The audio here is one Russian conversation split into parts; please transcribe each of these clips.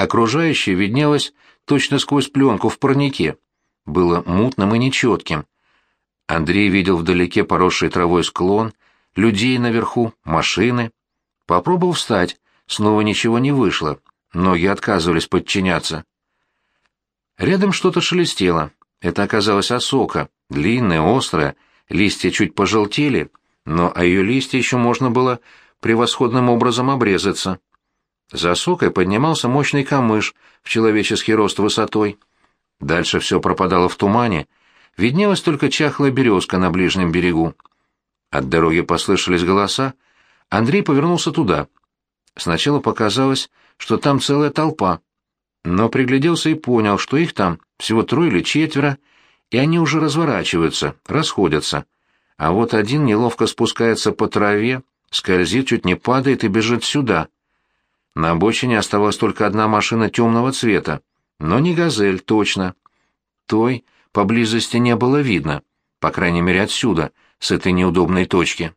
Окружающее виднелось точно сквозь пленку в парнике. Было мутным и нечетким. Андрей видел вдалеке поросший травой склон, людей наверху, машины. Попробовал встать, снова ничего не вышло, ноги отказывались подчиняться. Рядом что-то шелестело. Это оказалась осока, длинная, острая, листья чуть пожелтели, но о ее листья еще можно было превосходным образом обрезаться. За осокой поднимался мощный камыш в человеческий рост высотой. Дальше все пропадало в тумане, виднелась только чахлая березка на ближнем берегу. От дороги послышались голоса, Андрей повернулся туда. Сначала показалось, что там целая толпа, но пригляделся и понял, что их там всего трое или четверо, и они уже разворачиваются, расходятся. А вот один неловко спускается по траве, скользит, чуть не падает и бежит сюда. На обочине оставалась только одна машина темного цвета, но не «Газель», точно. Той поблизости не было видно, по крайней мере отсюда, с этой неудобной точки.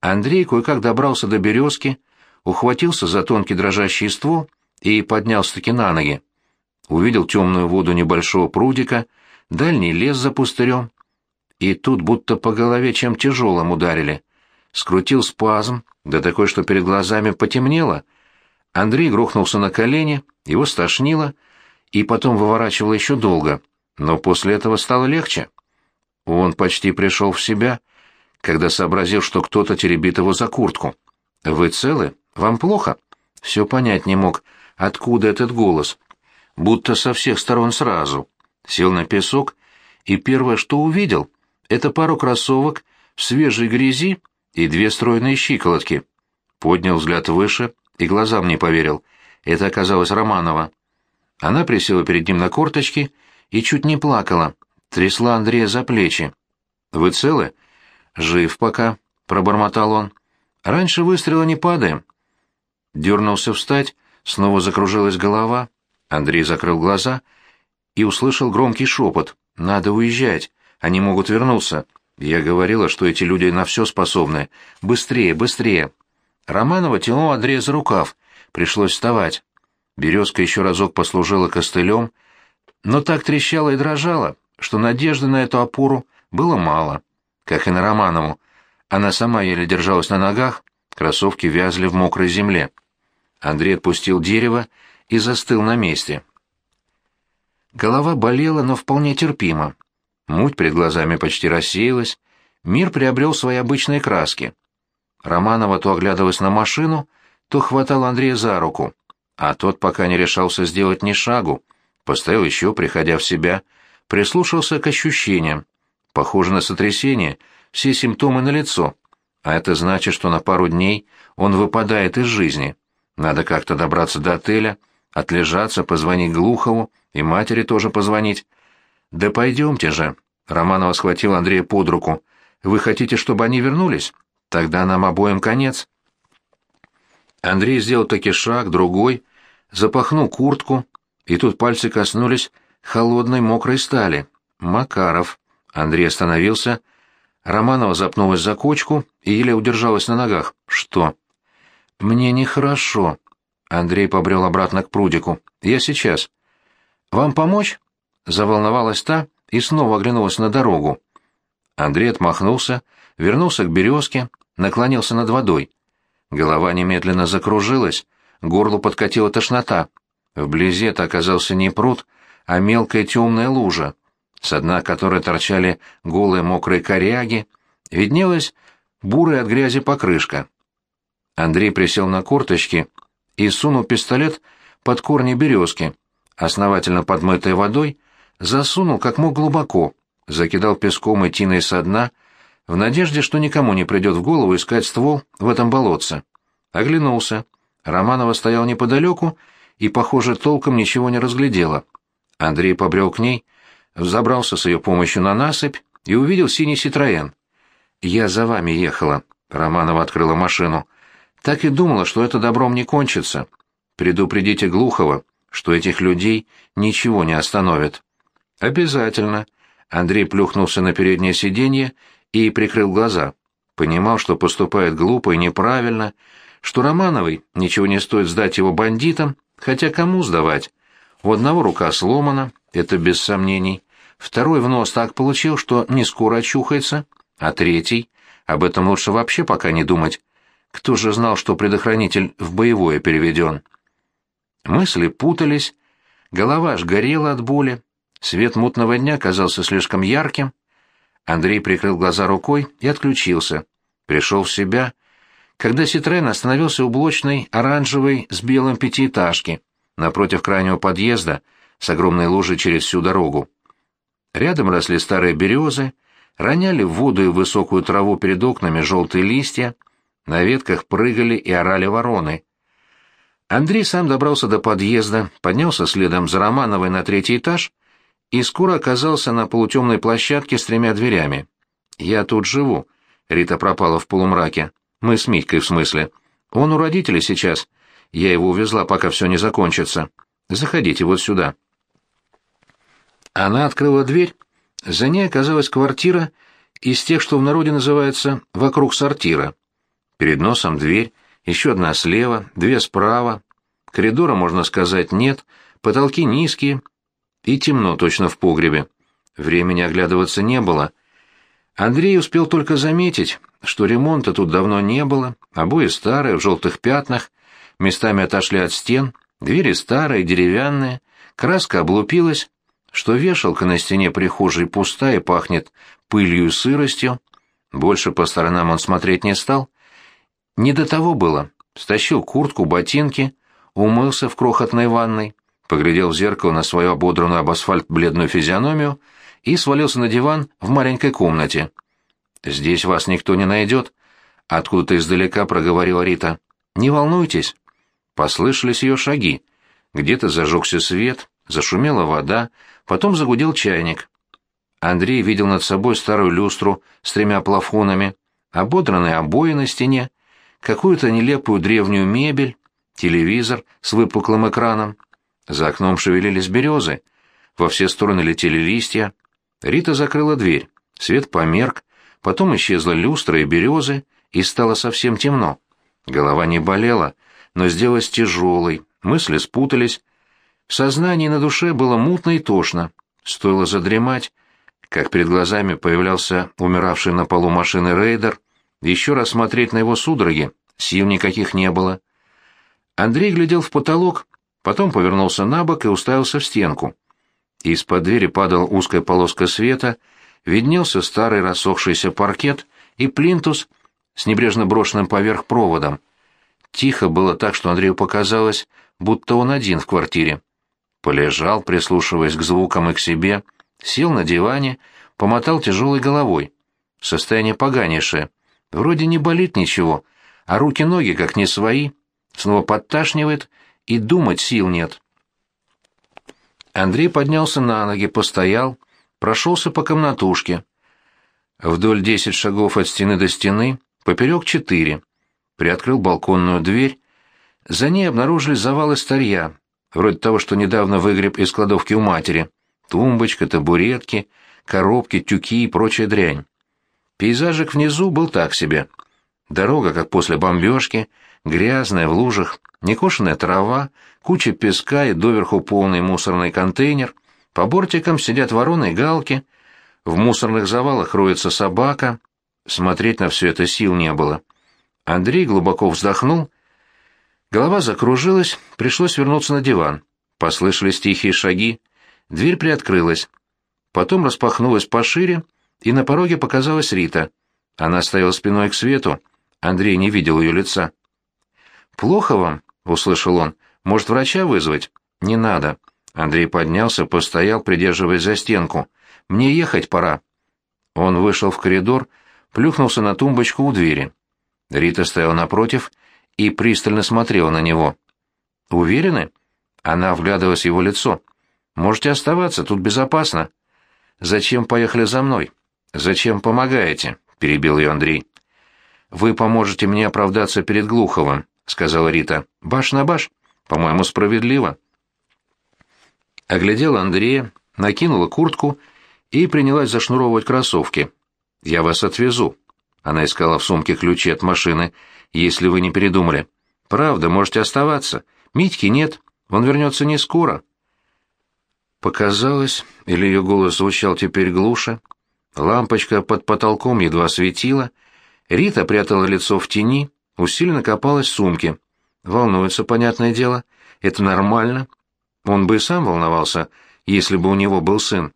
Андрей кое-как добрался до березки, ухватился за тонкий дрожащий ствол и поднялся-таки на ноги. Увидел темную воду небольшого прудика, дальний лес за пустырем. И тут будто по голове чем тяжелым ударили. Скрутил спазм, да такой, что перед глазами потемнело. Андрей грохнулся на колени, его стошнило, и потом выворачивало еще долго, но после этого стало легче. Он почти пришел в себя, когда сообразил, что кто-то теребит его за куртку. «Вы целы? Вам плохо?» Все понять не мог, откуда этот голос. Будто со всех сторон сразу. Сел на песок, и первое, что увидел, это пару кроссовок в свежей грязи и две стройные щиколотки. Поднял взгляд выше и глазам не поверил. Это оказалось Романова. Она присела перед ним на корточки и чуть не плакала, трясла Андрея за плечи. «Вы целы?» «Жив пока», — пробормотал он. «Раньше выстрела не падаем». Дернулся встать, снова закружилась голова. Андрей закрыл глаза и услышал громкий шепот. «Надо уезжать, они могут вернуться. Я говорила, что эти люди на все способны. Быстрее, быстрее!» Романова тянула Андрея за рукав. Пришлось вставать. Березка еще разок послужила костылем, но так трещала и дрожала, что надежды на эту опору было мало, как и на Романову. Она сама еле держалась на ногах, кроссовки вязли в мокрой земле. Андрей отпустил дерево и застыл на месте. Голова болела, но вполне терпимо. Муть перед глазами почти рассеялась, мир приобрел свои обычные краски. Романова то оглядывалась на машину, то хватал Андрея за руку, а тот пока не решался сделать ни шагу, постоял еще, приходя в себя, прислушался к ощущениям. Похоже на сотрясение, все симптомы налицо, а это значит, что на пару дней он выпадает из жизни. Надо как-то добраться до отеля, отлежаться, позвонить Глухову и матери тоже позвонить. «Да пойдемте же!» — Романова схватил Андрея под руку. «Вы хотите, чтобы они вернулись? Тогда нам обоим конец». Андрей сделал таки шаг, другой, запахнул куртку, и тут пальцы коснулись холодной мокрой стали. «Макаров». Андрей остановился. Романова запнулась за кочку и еле удержалась на ногах. «Что?» «Мне нехорошо». Андрей побрел обратно к прудику. «Я сейчас». «Вам помочь?» Заволновалась та и снова оглянулась на дорогу. Андрей отмахнулся, вернулся к березке, наклонился над водой. Голова немедленно закружилась, горлу подкатила тошнота. Вблизи это оказался не пруд, а мелкая темная лужа, с дна которой торчали голые мокрые коряги, виднелась бурая от грязи покрышка. Андрей присел на корточки и сунул пистолет под корни березки, основательно подмытой водой, засунул как мог глубоко, закидал песком и тиной со дна, в надежде, что никому не придет в голову искать ствол в этом болотце. Оглянулся. Романова стоял неподалеку и, похоже, толком ничего не разглядела. Андрей побрел к ней, взобрался с ее помощью на насыпь и увидел синий Ситроен. «Я за вами ехала», — Романова открыла машину. Так и думала, что это добром не кончится. Предупредите Глухова, что этих людей ничего не остановит. Обязательно. Андрей плюхнулся на переднее сиденье и прикрыл глаза. Понимал, что поступает глупо и неправильно, что Романовой ничего не стоит сдать его бандитам, Хотя кому сдавать? У одного рука сломана, это без сомнений. Второй в нос так получил, что не скоро очухается. А третий? Об этом лучше вообще пока не думать. Кто же знал, что предохранитель в боевое переведен? Мысли путались, голова аж горела от боли, свет мутного дня казался слишком ярким. Андрей прикрыл глаза рукой и отключился. Пришел в себя, когда Ситрен остановился у блочной оранжевой с белым пятиэтажки напротив крайнего подъезда с огромной лужей через всю дорогу. Рядом росли старые березы, роняли в воду и высокую траву перед окнами желтые листья, на ветках прыгали и орали вороны. Андрей сам добрался до подъезда, поднялся следом за Романовой на третий этаж и скоро оказался на полутемной площадке с тремя дверями. «Я тут живу», — Рита пропала в полумраке. «Мы с Митькой, в смысле. Он у родителей сейчас. Я его увезла, пока все не закончится. Заходите вот сюда». Она открыла дверь. За ней оказалась квартира из тех, что в народе называется «вокруг сортира». Перед носом дверь, еще одна слева, две справа. Коридора, можно сказать, нет, потолки низкие и темно точно в погребе. Времени оглядываться не было. Андрей успел только заметить, что ремонта тут давно не было, обои старые, в желтых пятнах, местами отошли от стен, двери старые, деревянные, краска облупилась, что вешалка на стене прихожей пустая и пахнет пылью и сыростью. Больше по сторонам он смотреть не стал, не до того было. Стащил куртку, ботинки, умылся в крохотной ванной, поглядел в зеркало на свою ободранную об асфальт бледную физиономию и свалился на диван в маленькой комнате. «Здесь вас никто не найдет», — откуда-то издалека проговорила Рита. «Не волнуйтесь». Послышались ее шаги. Где-то зажегся свет, зашумела вода, потом загудел чайник. Андрей видел над собой старую люстру с тремя плафонами, ободранные обои на стене, какую-то нелепую древнюю мебель, телевизор с выпуклым экраном. За окном шевелились березы, во все стороны летели листья. Рита закрыла дверь, свет померк, потом исчезла люстра и березы, и стало совсем темно. Голова не болела, но сделалась тяжелой, мысли спутались. В сознании на душе было мутно и тошно. Стоило задремать, как перед глазами появлялся умиравший на полу машины рейдер, еще раз смотреть на его судороги сил никаких не было. Андрей глядел в потолок, потом повернулся на бок и уставился в стенку. Из-под двери падала узкая полоска света, виднелся старый рассохшийся паркет и плинтус с небрежно брошенным поверх проводом. Тихо было так, что Андрею показалось, будто он один в квартире. Полежал, прислушиваясь к звукам и к себе, сел на диване, помотал тяжелой головой. Состояние поганейшее. Вроде не болит ничего, а руки-ноги как не свои, снова подташнивает, и думать сил нет. Андрей поднялся на ноги, постоял, прошелся по комнатушке. Вдоль десять шагов от стены до стены, поперек четыре. Приоткрыл балконную дверь. За ней обнаружились завалы старья, вроде того, что недавно выгреб из кладовки у матери. Тумбочка, табуретки, коробки, тюки и прочая дрянь. Пейзажик внизу был так себе. Дорога, как после бомбежки, грязная, в лужах, некошенная трава, куча песка и доверху полный мусорный контейнер. По бортикам сидят вороны и галки. В мусорных завалах роется собака. Смотреть на все это сил не было. Андрей глубоко вздохнул. Голова закружилась, пришлось вернуться на диван. Послышались тихие шаги. Дверь приоткрылась. Потом распахнулась пошире, и на пороге показалась Рита. Она стояла спиной к свету. Андрей не видел ее лица. «Плохо вам?» — услышал он. «Может, врача вызвать?» «Не надо». Андрей поднялся, постоял, придерживаясь за стенку. «Мне ехать пора». Он вышел в коридор, плюхнулся на тумбочку у двери. Рита стояла напротив и пристально смотрела на него. «Уверены?» Она вглядывалась в его лицо. «Можете оставаться, тут безопасно». «Зачем поехали за мной?» «Зачем помогаете?» — перебил ее Андрей. «Вы поможете мне оправдаться перед Глуховым», — сказала Рита. «Баш на баш. По-моему, справедливо». Оглядела Андрея, накинула куртку и принялась зашнуровывать кроссовки. «Я вас отвезу». Она искала в сумке ключи от машины. «Если вы не передумали». «Правда, можете оставаться. Митьки нет. Он вернется не скоро. Показалось, или ее голос звучал теперь глуше. Лампочка под потолком едва светила. Рита прятала лицо в тени, усиленно копалась в сумке. Волнуется, понятное дело. Это нормально. Он бы и сам волновался, если бы у него был сын.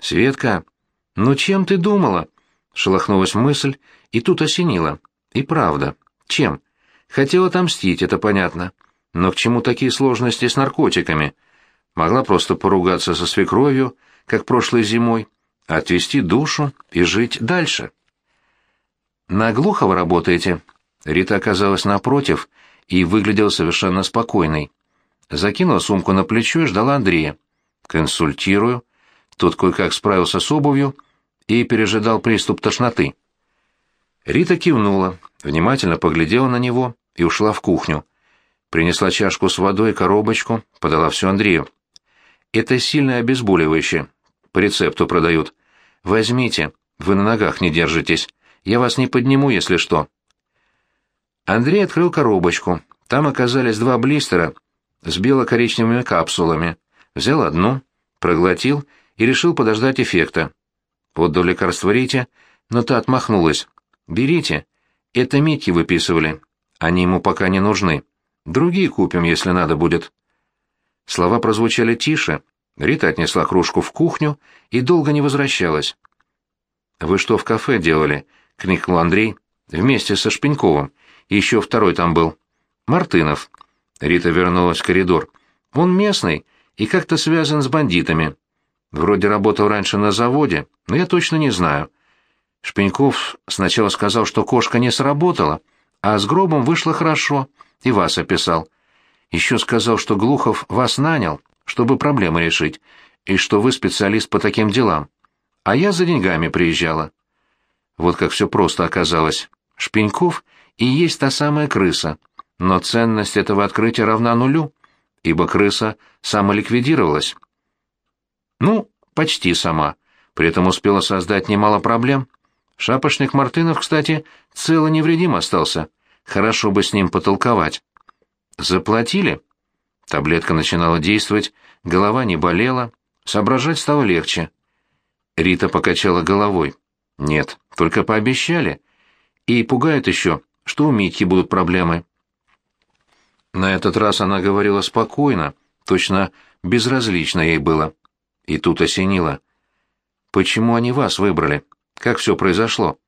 «Светка, ну чем ты думала?» Шелохнулась мысль, и тут осенила. И правда. Чем? Хотела отомстить, это понятно. Но к чему такие сложности с наркотиками? Могла просто поругаться со свекровью, как прошлой зимой, отвести душу и жить дальше. «На Глухова работаете?» Рита оказалась напротив и выглядела совершенно спокойной. Закинула сумку на плечо и ждала Андрея. «Консультирую». Тот кое-как справился с обувью и пережидал приступ тошноты. Рита кивнула, внимательно поглядела на него и ушла в кухню. Принесла чашку с водой коробочку, подала все Андрею. «Это сильное обезболивающее. По рецепту продают. Возьмите, вы на ногах не держитесь. Я вас не подниму, если что». Андрей открыл коробочку. Там оказались два блистера с бело-коричневыми капсулами. Взял одну, проглотил и решил подождать эффекта. Отдал лекарство Рите, но та отмахнулась. «Берите. Это Митьке выписывали. Они ему пока не нужны. Другие купим, если надо будет». Слова прозвучали тише. Рита отнесла кружку в кухню и долго не возвращалась. «Вы что в кафе делали?» — крикнул Андрей. «Вместе со Шпеньковым. Еще второй там был. Мартынов». Рита вернулась в коридор. «Он местный и как-то связан с бандитами. Вроде работал раньше на заводе, но я точно не знаю. Шпеньков сначала сказал, что кошка не сработала, а с гробом вышло хорошо, и вас описал. Еще сказал, что Глухов вас нанял, чтобы проблемы решить, и что вы специалист по таким делам. А я за деньгами приезжала. Вот как все просто оказалось. Шпеньков и есть та самая крыса, но ценность этого открытия равна нулю, ибо крыса самоликвидировалась. Ну, почти сама. При этом успела создать немало проблем. Шапошник Мартынов, кстати, цело невредим остался. Хорошо бы с ним потолковать. Заплатили? Таблетка начинала действовать, голова не болела, соображать стало легче. Рита покачала головой. Нет, только пообещали. И пугает еще, что у Митьки будут проблемы. На этот раз она говорила спокойно, точно безразлично ей было. И тут осенило. Почему они вас выбрали? Как все произошло?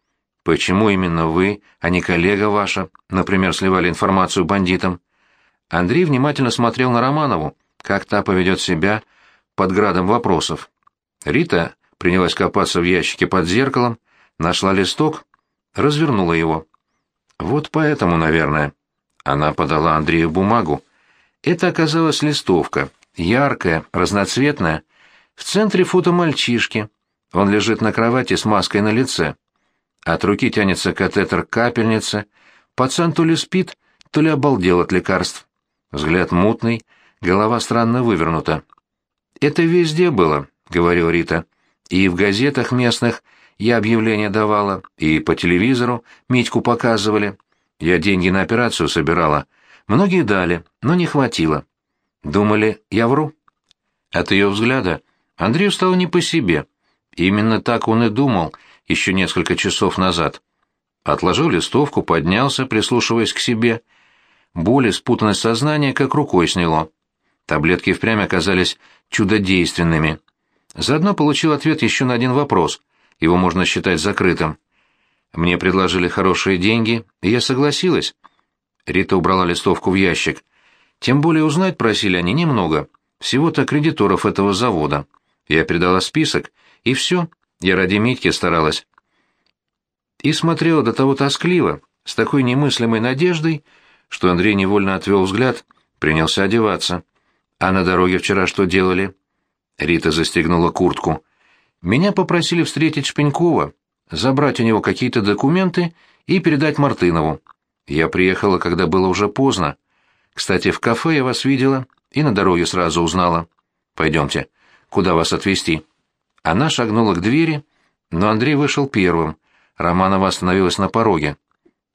Почему именно вы, а не коллега ваша, например, сливали информацию бандитам? Андрей внимательно смотрел на Романову, как та поведет себя под градом вопросов. Рита принялась копаться в ящике под зеркалом, нашла листок, развернула его. Вот поэтому, наверное. Она подала Андрею бумагу. Это оказалась листовка, яркая, разноцветная, в центре фото мальчишки. Он лежит на кровати с маской на лице. От руки тянется катетер капельницы. Пацан то ли спит, то ли обалдел от лекарств. Взгляд мутный, голова странно вывернута. «Это везде было», — говорил Рита. «И в газетах местных я объявления давала, и по телевизору Митьку показывали. Я деньги на операцию собирала. Многие дали, но не хватило. Думали, я вру?» От ее взгляда Андрею стало не по себе. Именно так он и думал еще несколько часов назад. Отложил листовку, поднялся, прислушиваясь к себе. Боль и спутанность сознания как рукой сняло. Таблетки впрямь оказались чудодейственными. Заодно получил ответ еще на один вопрос. Его можно считать закрытым. Мне предложили хорошие деньги, и я согласилась. Рита убрала листовку в ящик. Тем более узнать просили они немного. Всего-то кредиторов этого завода. Я передала список, и все, я ради Митьки старалась. И смотрела до того тоскливо, с такой немыслимой надеждой, что Андрей невольно отвел взгляд, принялся одеваться. А на дороге вчера что делали? Рита застегнула куртку. Меня попросили встретить Шпенькова, забрать у него какие-то документы и передать Мартынову. Я приехала, когда было уже поздно. Кстати, в кафе я вас видела и на дороге сразу узнала. Пойдемте куда вас отвезти». Она шагнула к двери, но Андрей вышел первым. Романова остановилась на пороге.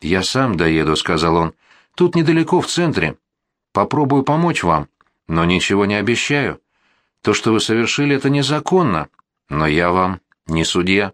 «Я сам доеду», — сказал он. «Тут недалеко, в центре. Попробую помочь вам. но ничего не обещаю. То, что вы совершили, это незаконно, но я вам не судья.